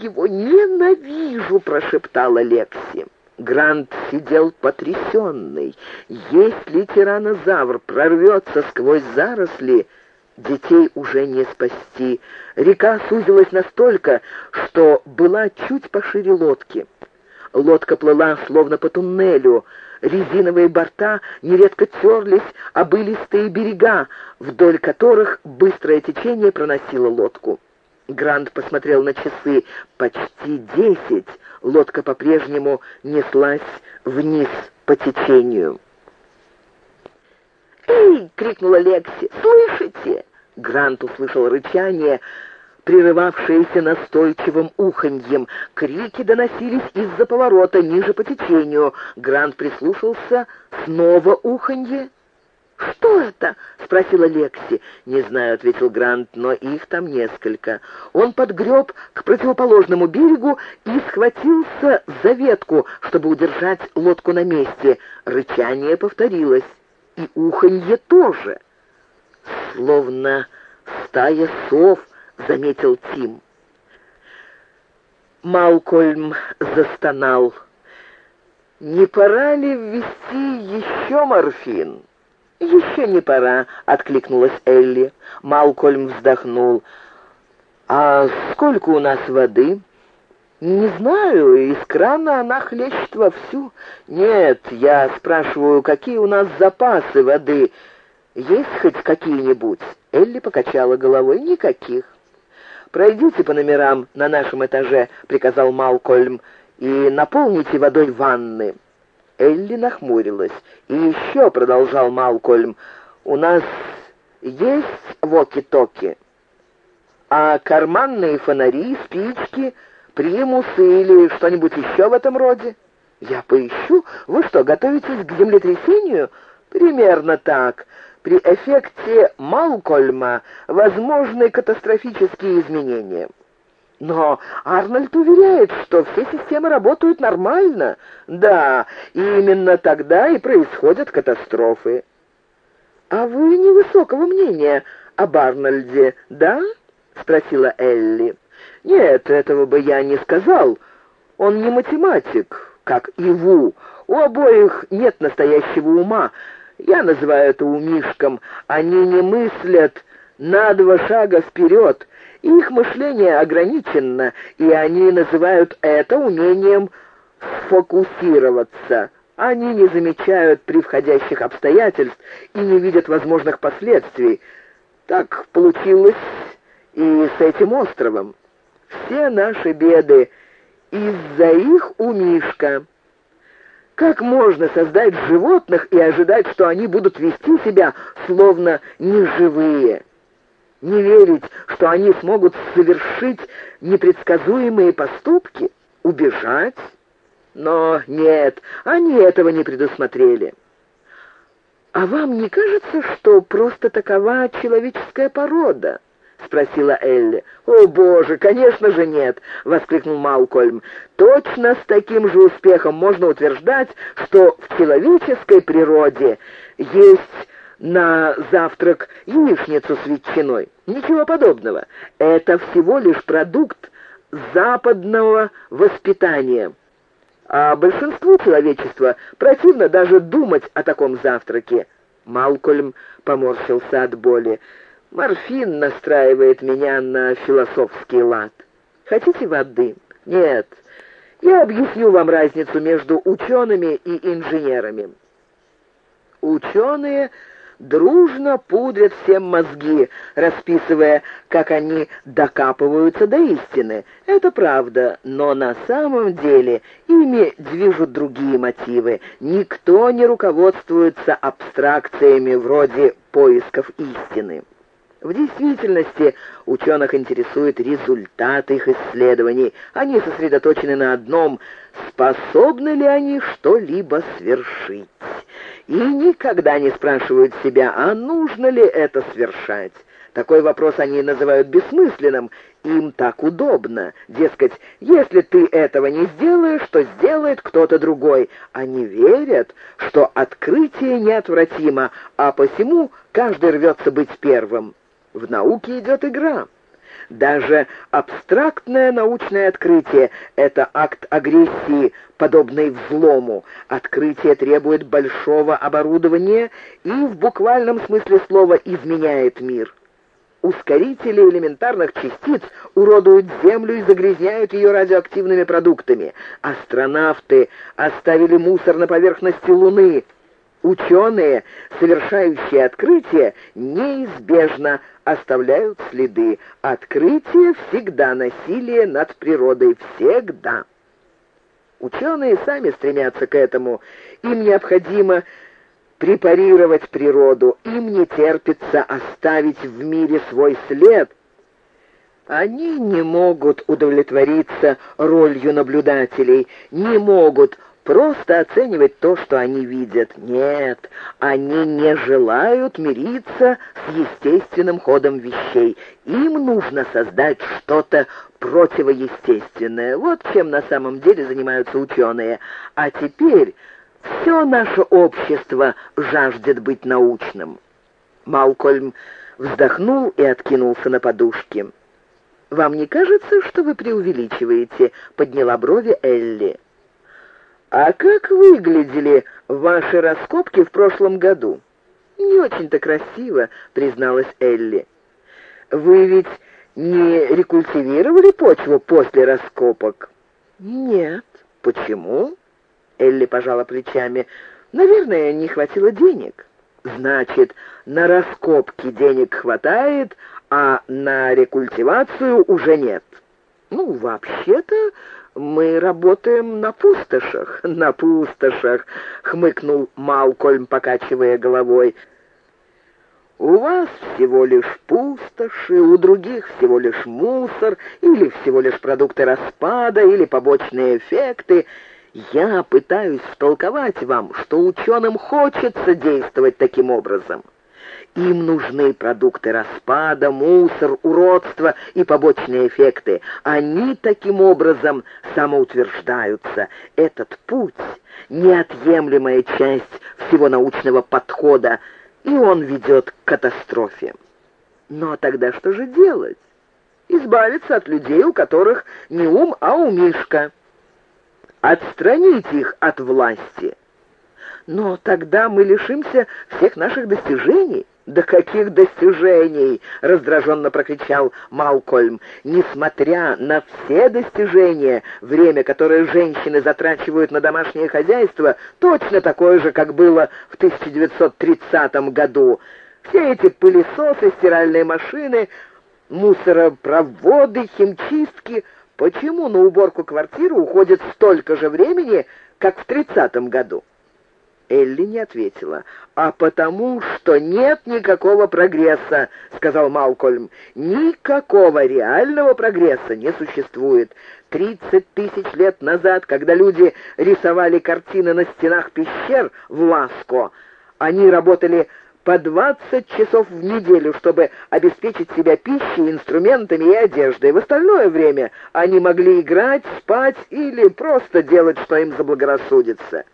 его ненавижу!» — прошептала Лекси. Грант сидел потрясенный. Если тиранозавр прорвется сквозь заросли, детей уже не спасти. Река сузилась настолько, что была чуть пошире лодки. Лодка плыла словно по туннелю. Резиновые борта нередко терлись об илистые берега, вдоль которых быстрое течение проносило лодку. Грант посмотрел на часы. Почти десять. Лодка по-прежнему неслась вниз по течению. «Эй!» — крикнула Лекси. «Слышите?» Грант услышал рычание, прерывавшееся настойчивым уханьем. Крики доносились из-за поворота, ниже по течению. Грант прислушался. Снова уханье. «Что это?» — спросила Лекси. «Не знаю», — ответил Грант, — «но их там несколько». Он подгреб к противоположному берегу и схватился за ветку, чтобы удержать лодку на месте. Рычание повторилось, и уханье тоже. Словно стая сов, — заметил Тим. Малкольм застонал. «Не пора ли ввести еще морфин?» «Еще не пора», — откликнулась Элли. Малкольм вздохнул. «А сколько у нас воды?» «Не знаю, из крана она хлещет вовсю». «Нет, я спрашиваю, какие у нас запасы воды? Есть хоть какие-нибудь?» Элли покачала головой. «Никаких». «Пройдите по номерам на нашем этаже», — приказал Малкольм, «и наполните водой ванны». Элли нахмурилась. «И еще», — продолжал Малкольм, — «у нас есть воки-токи, а карманные фонари, спички, примусы или что-нибудь еще в этом роде?» «Я поищу. Вы что, готовитесь к землетрясению?» «Примерно так. При эффекте Малкольма возможны катастрофические изменения». Но Арнольд уверяет, что все системы работают нормально. Да, именно тогда и происходят катастрофы. А вы невысокого мнения об Арнольде, да? спросила Элли. Нет, этого бы я не сказал. Он не математик, как и Ву. У обоих нет настоящего ума. Я называю это умишком. Они не мыслят на два шага вперед. Их мышление ограничено, и они называют это умением фокусироваться. Они не замечают превходящих обстоятельств и не видят возможных последствий. Так получилось и с этим островом. Все наши беды из-за их умишка. Как можно создать животных и ожидать, что они будут вести себя словно неживые? Не верить, что они смогут совершить непредсказуемые поступки? Убежать? Но нет, они этого не предусмотрели. «А вам не кажется, что просто такова человеческая порода?» — спросила Элли. «О, боже, конечно же нет!» — воскликнул Малкольм. «Точно с таким же успехом можно утверждать, что в человеческой природе есть на завтрак яичницу с ветчиной. Ничего подобного. Это всего лишь продукт западного воспитания. А большинству человечества противно даже думать о таком завтраке. Малкольм поморщился от боли. Морфин настраивает меня на философский лад. Хотите воды? Нет. Я объясню вам разницу между учеными и инженерами. Ученые дружно пудрят всем мозги, расписывая, как они докапываются до истины. Это правда, но на самом деле ими движут другие мотивы. Никто не руководствуется абстракциями вроде поисков истины. В действительности ученых интересует результат их исследований. Они сосредоточены на одном — способны ли они что-либо свершить и никогда не спрашивают себя, а нужно ли это совершать. Такой вопрос они называют бессмысленным, им так удобно. Дескать, если ты этого не сделаешь, то сделает кто-то другой. Они верят, что открытие неотвратимо, а посему каждый рвется быть первым. В науке идет игра. Даже абстрактное научное открытие — это акт агрессии, подобный взлому. Открытие требует большого оборудования и в буквальном смысле слова изменяет мир. Ускорители элементарных частиц уродуют Землю и загрязняют ее радиоактивными продуктами. Астронавты оставили мусор на поверхности Луны. Ученые, совершающие открытия, неизбежно оставляют следы. Открытие всегда насилие над природой. Всегда. Ученые сами стремятся к этому. Им необходимо препарировать природу, им не терпится оставить в мире свой след. Они не могут удовлетвориться ролью наблюдателей, не могут просто оценивать то, что они видят. Нет, они не желают мириться с естественным ходом вещей. Им нужно создать что-то противоестественное. Вот чем на самом деле занимаются ученые. А теперь все наше общество жаждет быть научным. Малкольм вздохнул и откинулся на подушки. «Вам не кажется, что вы преувеличиваете?» — подняла брови Элли. «А как выглядели ваши раскопки в прошлом году?» «Не очень-то красиво», — призналась Элли. «Вы ведь не рекультивировали почву после раскопок?» «Нет». «Почему?» Элли пожала плечами. «Наверное, не хватило денег». «Значит, на раскопки денег хватает, а на рекультивацию уже нет». «Ну, вообще-то мы работаем на пустошах». «На пустошах», — хмыкнул Малкольм, покачивая головой. «У вас всего лишь пустоши, у других всего лишь мусор, или всего лишь продукты распада, или побочные эффекты». Я пытаюсь втолковать вам, что ученым хочется действовать таким образом. Им нужны продукты распада, мусор, уродство и побочные эффекты. Они таким образом самоутверждаются. Этот путь — неотъемлемая часть всего научного подхода, и он ведет к катастрофе. Но тогда что же делать? Избавиться от людей, у которых не ум, а умишка отстранить их от власти. Но тогда мы лишимся всех наших достижений. «Да каких достижений!» — раздраженно прокричал Малкольм. «Несмотря на все достижения, время, которое женщины затрачивают на домашнее хозяйство, точно такое же, как было в 1930 году. Все эти пылесосы, стиральные машины, мусоропроводы, химчистки — Почему на уборку квартиры уходит столько же времени, как в тридцатом году?» Элли не ответила. «А потому, что нет никакого прогресса», — сказал Малкольм. «Никакого реального прогресса не существует. Тридцать тысяч лет назад, когда люди рисовали картины на стенах пещер в Ласко, они работали по 20 часов в неделю, чтобы обеспечить себя пищей, инструментами и одеждой. В остальное время они могли играть, спать или просто делать, что им заблагорассудится.